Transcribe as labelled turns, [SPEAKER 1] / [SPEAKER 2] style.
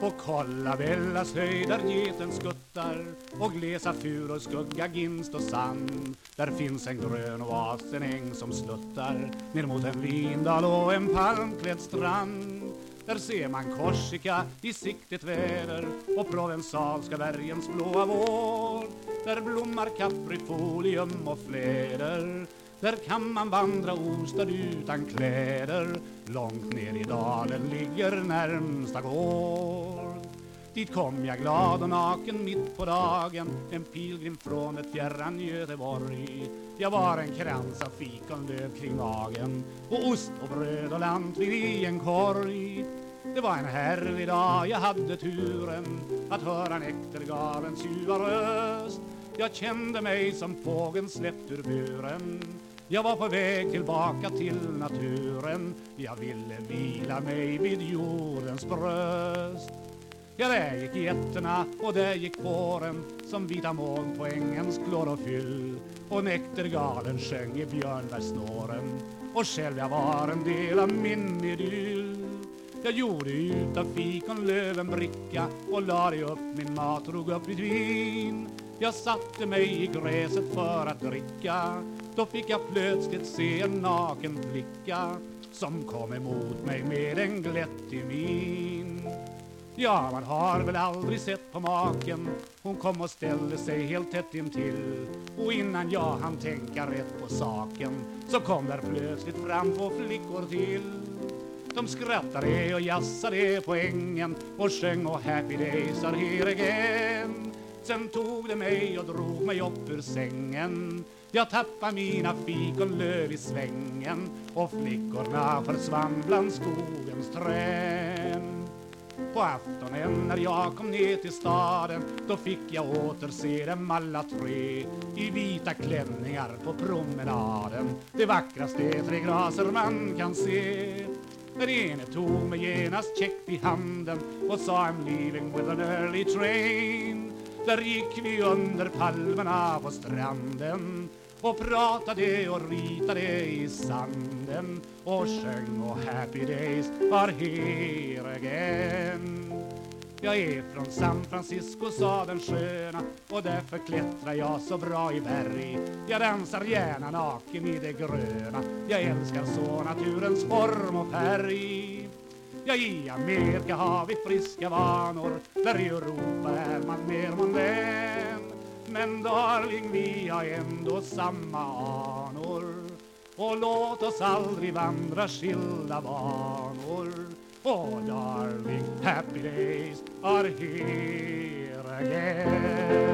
[SPEAKER 1] På Kollavällas höjder geten skuttar och glesa furor skugga ginst och sand. Där finns en grön oas, en äng som sluttar ner mot en vindal och en palmklädd strand. Där ser man Korsika i siktigt väder och provensalska bergens blåa vår. Där blommar kaprifolium och fläder där kan man vandra ostad utan kläder. Långt ner i dalen ligger närmsta gård. Dit kom jag glad och naken mitt på dagen. En pilgrim från ett fjärran Göteborg. Jag var en krans av fikonlöv kring magen. Och ost och bröd och lantvin i en korg. Det var en härlig dag, jag hade turen att höra näktergalens ljuva röst. Jag kände mig som fågeln släppt ur buren jag var på väg tillbaka till naturen. Jag ville vila mig vid jordens bröst. Ja, där gick getterna och där gick fåren Som vita moln på ängens klorofyll Och näktergalen sjöng i björnbärssnåren Och själv jag var en del av min idyll. Jag gjorde utav fikonlöv en bricka och lade upp min mat, drog upp mitt vin. Jag satte mig i gräset för att dricka. Då fick jag plötsligt se en naken flicka som kom emot mig med en glättig min. Ja, man har väl aldrig sett på maken. Hon kom och ställde sig helt tätt intill. Och innan jag hann tänka rätt på saken Så kom där plötsligt fram två flickor till. De skrattade och jassade på ängen Och sjöng och happy days are here again. Sen tog de mig och drog mig upp ur sängen jag tappade mina fikonlöv i svängen och flickorna försvann bland skogens träd. På aftonen när jag kom ner till staden då fick jag åter se dem alla tre i vita klänningar på promenaden. Det vackraste Tre Graser man kan se. Den ene tog mig genast käckt i handen och sa I'm leaving with an early train. Där gick vi under palmerna på stranden och pratade och ritade i sanden och sjöng och happy days are here again. Jag är från San Francisco, sa den sköna och därför klättrar jag så bra i berg. Jag dansar gärna naken i det gröna, jag älskar så naturens form och färg. Ja, i Amerika har vi friska vanor, där i Europa är man mer mondän. Men darling, vi har ändå samma anor och låt oss aldrig vandra skilda banor. Oh darling, happy days are here again.